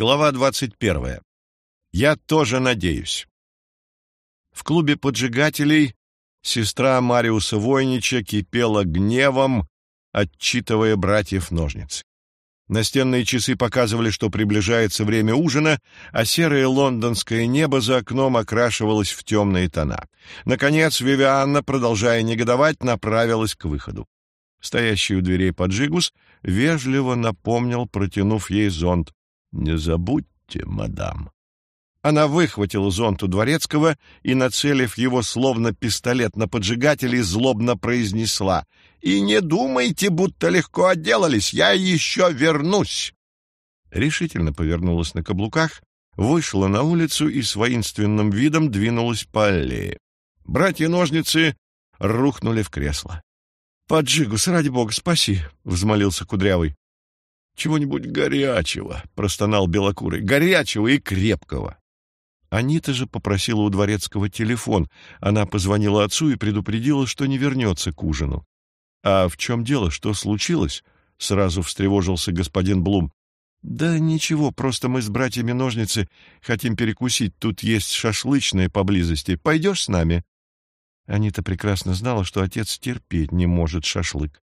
Глава 21. Я тоже надеюсь. В клубе поджигателей сестра Мариуса Войнича кипела гневом, отчитывая братьев ножницы. Настенные часы показывали, что приближается время ужина, а серое лондонское небо за окном окрашивалось в темные тона. Наконец Вивианна, продолжая негодовать, направилась к выходу. Стоящий у дверей поджигус вежливо напомнил, протянув ей зонт. «Не забудьте, мадам». Она выхватила зонт у дворецкого и, нацелив его словно пистолет на поджигателей, злобно произнесла «И не думайте, будто легко отделались, я еще вернусь!» Решительно повернулась на каблуках, вышла на улицу и с воинственным видом двинулась по аллее. Братья-ножницы рухнули в кресло. «Поджигус, ради бога, спаси!» — взмолился Кудрявый. «Чего-нибудь горячего», — простонал Белокурый, — «горячего и крепкого». Анита же попросила у дворецкого телефон. Она позвонила отцу и предупредила, что не вернется к ужину. «А в чем дело? Что случилось?» — сразу встревожился господин Блум. «Да ничего, просто мы с братьями-ножницы хотим перекусить. Тут есть шашлычная поблизости. Пойдешь с нами?» Анита прекрасно знала, что отец терпеть не может шашлык.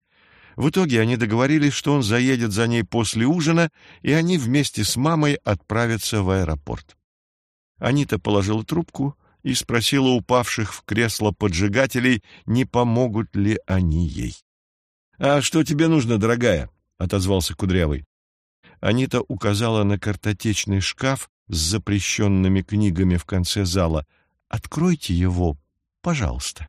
В итоге они договорились, что он заедет за ней после ужина, и они вместе с мамой отправятся в аэропорт. Анита положила трубку и спросила упавших в кресло поджигателей, не помогут ли они ей. «А что тебе нужно, дорогая?» — отозвался Кудрявый. Анита указала на картотечный шкаф с запрещенными книгами в конце зала. «Откройте его, пожалуйста».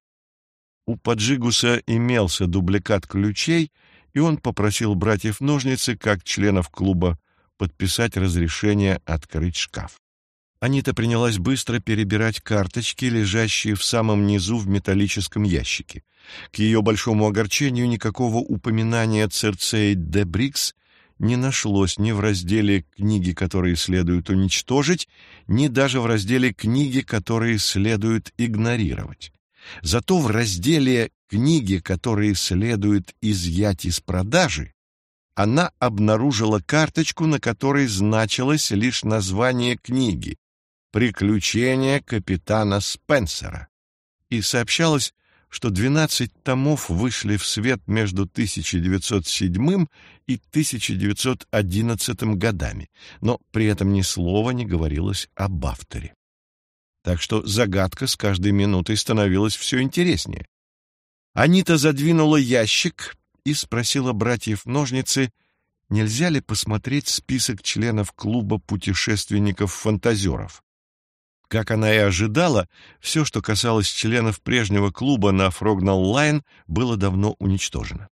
У Поджигуса имелся дубликат ключей, и он попросил братьев-ножницы, как членов клуба, подписать разрешение открыть шкаф. Анита принялась быстро перебирать карточки, лежащие в самом низу в металлическом ящике. К ее большому огорчению никакого упоминания Церцеи де Брикс не нашлось ни в разделе «Книги, которые следует уничтожить», ни даже в разделе «Книги, которые следует игнорировать. Зато в разделе «Книги, которые следует изъять из продажи» она обнаружила карточку, на которой значилось лишь название книги «Приключения капитана Спенсера». И сообщалось, что 12 томов вышли в свет между 1907 и 1911 годами, но при этом ни слова не говорилось об авторе так что загадка с каждой минутой становилась все интереснее. Анита задвинула ящик и спросила братьев-ножницы, нельзя ли посмотреть список членов клуба путешественников-фантазеров. Как она и ожидала, все, что касалось членов прежнего клуба на Фрогнал Лайн, было давно уничтожено.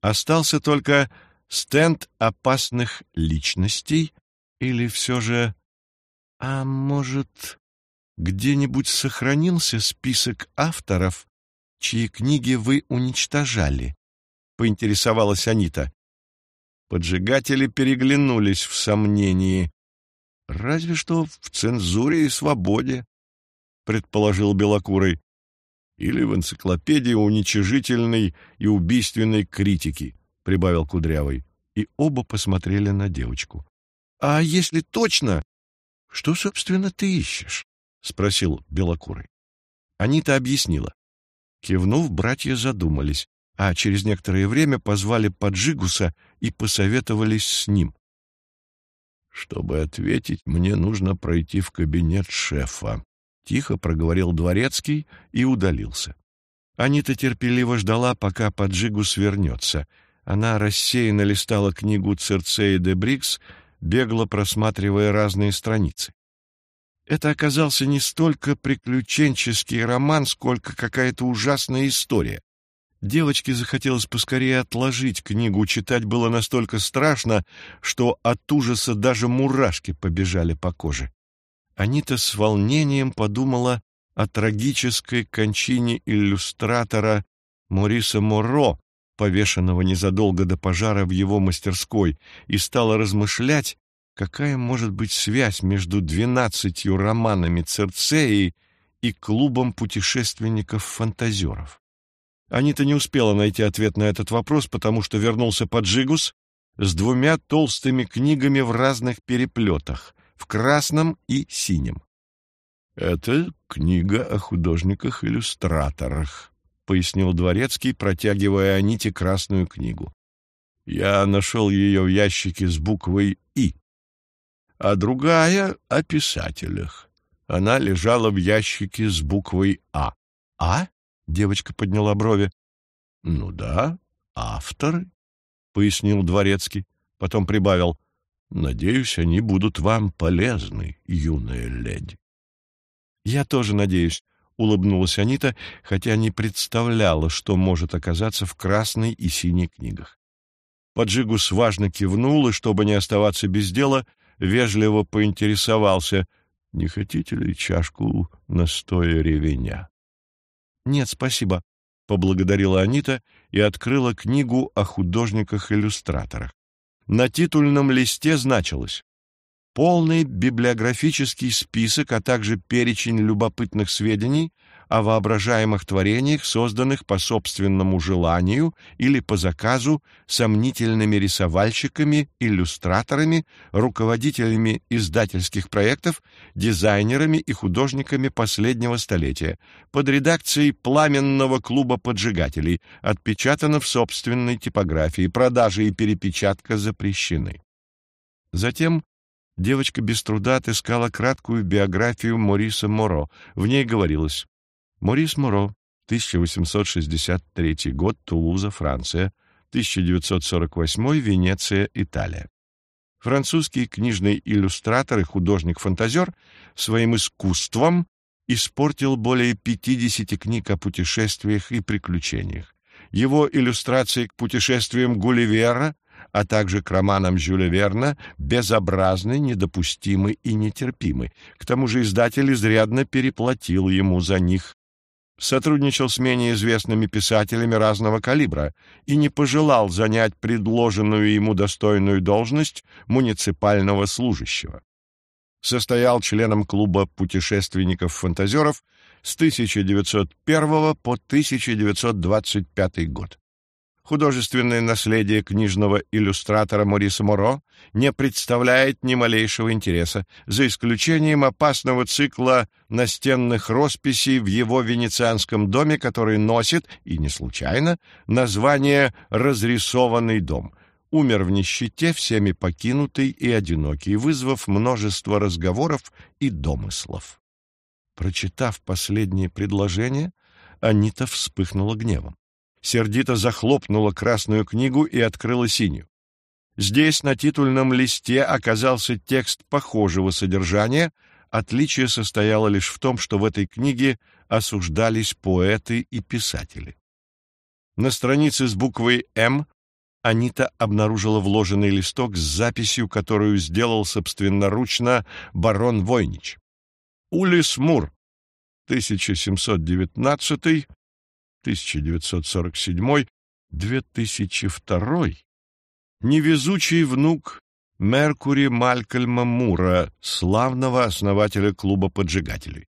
Остался только стенд опасных личностей или все же... А может, где-нибудь сохранился список авторов, чьи книги вы уничтожали? Поинтересовалась Анита. Поджигатели переглянулись в сомнении. Разве что в цензуре и свободе, предположил Белокурый, или в энциклопедии уничижительной и убийственной критики, прибавил Кудрявый. И оба посмотрели на девочку. А если точно, что, собственно, ты ищешь? — спросил Белокурый. Анита объяснила. Кивнув, братья задумались, а через некоторое время позвали Поджигуса и посоветовались с ним. «Чтобы ответить, мне нужно пройти в кабинет шефа», — тихо проговорил Дворецкий и удалился. Анита терпеливо ждала, пока Поджигус вернется. Она рассеянно листала книгу Церцеи де Брикс, бегло просматривая разные страницы. Это оказался не столько приключенческий роман, сколько какая-то ужасная история. Девочке захотелось поскорее отложить книгу, читать было настолько страшно, что от ужаса даже мурашки побежали по коже. Анита с волнением подумала о трагической кончине иллюстратора Мориса Моро, повешенного незадолго до пожара в его мастерской, и стала размышлять, Какая может быть связь между двенадцатью романами Церцеи и клубом путешественников-фантазеров? Анита не успела найти ответ на этот вопрос, потому что вернулся Поджигус, с двумя толстыми книгами в разных переплетах, в красном и синем. «Это книга о художниках-иллюстраторах», — пояснил Дворецкий, протягивая Аните красную книгу. «Я нашел ее в ящике с буквой «И», а другая — о писателях. Она лежала в ящике с буквой «А». «А?» — девочка подняла брови. «Ну да, авторы», — пояснил Дворецкий. Потом прибавил. «Надеюсь, они будут вам полезны, юная леди». «Я тоже надеюсь», — улыбнулась Анита, хотя не представляла, что может оказаться в красной и синей книгах. Поджигус важно кивнул, и, чтобы не оставаться без дела, вежливо поинтересовался, не хотите ли чашку настоя ревеня? «Нет, спасибо», — поблагодарила Анита и открыла книгу о художниках-иллюстраторах. На титульном листе значилось полный библиографический список, а также перечень любопытных сведений о воображаемых творениях, созданных по собственному желанию или по заказу сомнительными рисовальщиками, иллюстраторами, руководителями издательских проектов, дизайнерами и художниками последнего столетия, под редакцией Пламенного клуба поджигателей, отпечатано в собственной типографии, продажи и перепечатка запрещены. Затем девочка без труда отыскала краткую биографию Мориса Моро. В ней говорилось Морис Моро, 1863 год, Тулуза, Франция, 1948 Венеция, Италия. Французский книжный иллюстратор и художник-фантазер своим искусством испортил более 50 книг о путешествиях и приключениях. Его иллюстрации к путешествиям Гулливера а также к романам Жюля Верна, безобразны, недопустимы и нетерпимы. К тому же издатель изрядно переплатил ему за них. Сотрудничал с менее известными писателями разного калибра и не пожелал занять предложенную ему достойную должность муниципального служащего. Состоял членом клуба путешественников-фантазеров с 1901 по 1925 год художественное наследие книжного иллюстратора Мориса Моро не представляет ни малейшего интереса, за исключением опасного цикла настенных росписей в его венецианском доме, который носит, и не случайно, название «Разрисованный дом». Умер в нищете, всеми покинутый и одинокий, вызвав множество разговоров и домыслов. Прочитав последнее предложение, Анита вспыхнула гневом сердито захлопнула красную книгу и открыла синюю. Здесь на титульном листе оказался текст похожего содержания, отличие состояло лишь в том, что в этой книге осуждались поэты и писатели. На странице с буквой «М» Анита обнаружила вложенный листок с записью, которую сделал собственноручно барон Войнич. Улис Мур, 1719 1947-2002, невезучий внук Меркури Малькольма Мура, славного основателя клуба поджигателей.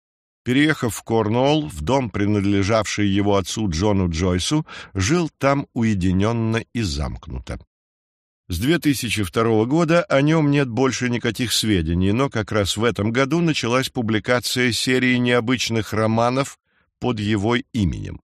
Переехав в Корнуолл, в дом, принадлежавший его отцу Джону Джойсу, жил там уединенно и замкнуто. С 2002 года о нем нет больше никаких сведений, но как раз в этом году началась публикация серии необычных романов под его именем.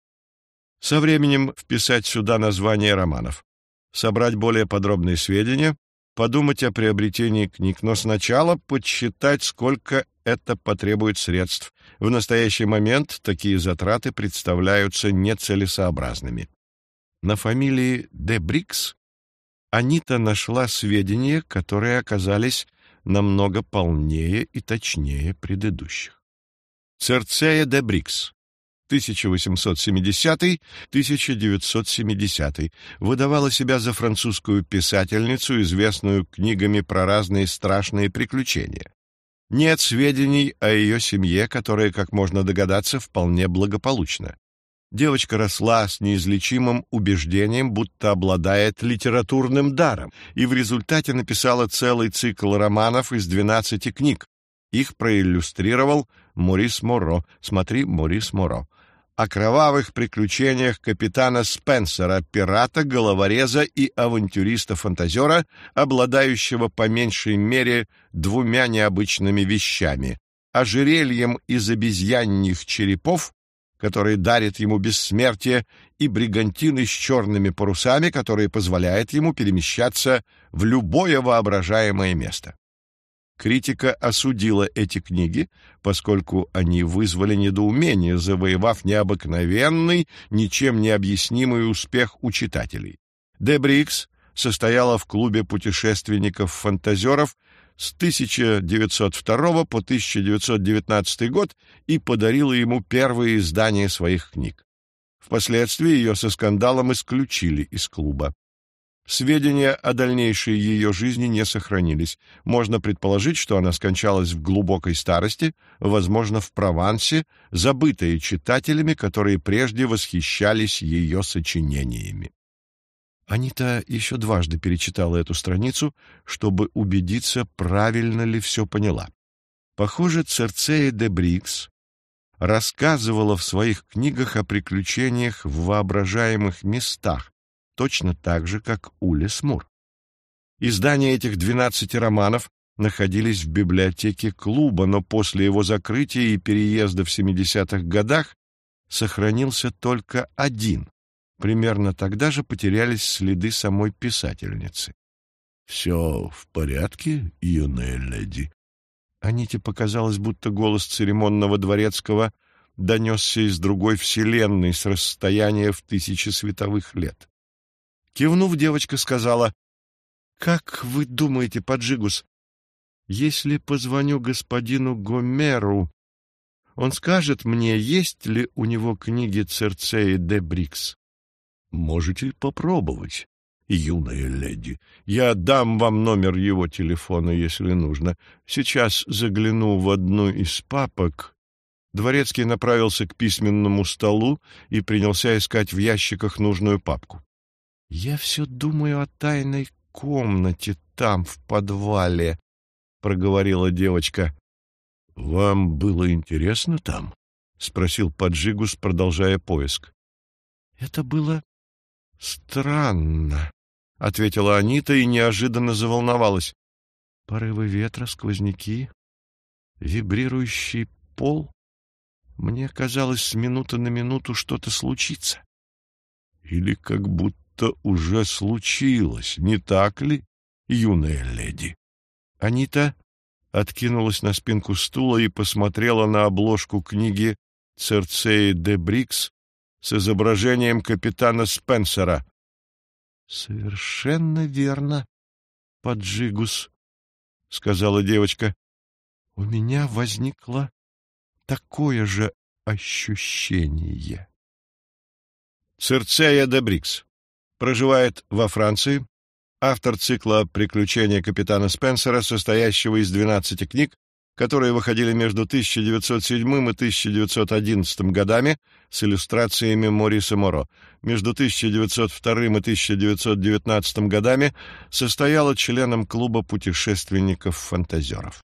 Со временем вписать сюда название романов, собрать более подробные сведения, подумать о приобретении книг, но сначала подсчитать, сколько это потребует средств. В настоящий момент такие затраты представляются нецелесообразными. На фамилии Дебрикс Анита нашла сведения, которые оказались намного полнее и точнее предыдущих. Церцея Дебрикс 1870-1970, выдавала себя за французскую писательницу, известную книгами про разные страшные приключения. Нет сведений о ее семье, которая, как можно догадаться, вполне благополучна. Девочка росла с неизлечимым убеждением, будто обладает литературным даром, и в результате написала целый цикл романов из 12 книг. Их проиллюстрировал Морис Моро. Смотри, Морис Моро. О кровавых приключениях капитана Спенсера, пирата, головореза и авантюриста-фантазера, обладающего по меньшей мере двумя необычными вещами — ожерельем из обезьяньих черепов, который дарит ему бессмертие, и бригантины с черными парусами, которые позволяют ему перемещаться в любое воображаемое место. Критика осудила эти книги, поскольку они вызвали недоумение, завоевав необыкновенный, ничем не объяснимый успех у читателей. Дебрикс состояла в клубе путешественников-фантазеров с 1902 по 1919 год и подарила ему первые издания своих книг. Впоследствии ее со скандалом исключили из клуба. Сведения о дальнейшей ее жизни не сохранились. Можно предположить, что она скончалась в глубокой старости, возможно, в Провансе, забытая читателями, которые прежде восхищались ее сочинениями. Анита еще дважды перечитала эту страницу, чтобы убедиться, правильно ли все поняла. Похоже, Церцея де Брикс рассказывала в своих книгах о приключениях в воображаемых местах, точно так же, как Улис Мур. Издания этих двенадцати романов находились в библиотеке клуба, но после его закрытия и переезда в 70-х годах сохранился только один. Примерно тогда же потерялись следы самой писательницы. — Все в порядке, юная леди? Аните показалось, будто голос церемонного дворецкого донесся из другой вселенной с расстояния в тысячи световых лет. Кивнув, девочка сказала, «Как вы думаете, Поджигус, если позвоню господину Гомеру, он скажет мне, есть ли у него книги Церцеи де Брикс?» «Можете попробовать, юная леди. Я дам вам номер его телефона, если нужно. Сейчас загляну в одну из папок». Дворецкий направился к письменному столу и принялся искать в ящиках нужную папку. «Я все думаю о тайной комнате там, в подвале», — проговорила девочка. «Вам было интересно там?» — спросил Поджигус, продолжая поиск. «Это было странно», — ответила Анита и неожиданно заволновалась. «Порывы ветра, сквозняки, вибрирующий пол. Мне казалось, с минуты на минуту что-то случится». «Или как будто это уже случилось, не так ли, юная леди? Анита откинулась на спинку стула и посмотрела на обложку книги Церцеи де Брикс с изображением капитана Спенсера. — Совершенно верно, Поджигус, — сказала девочка. — У меня возникло такое же ощущение. Церцея де Брикс проживает во Франции, автор цикла «Приключения капитана Спенсера», состоящего из 12 книг, которые выходили между 1907 и 1911 годами с иллюстрациями Мориса Моро. Между 1902 и 1919 годами состояла членом клуба путешественников-фантазеров.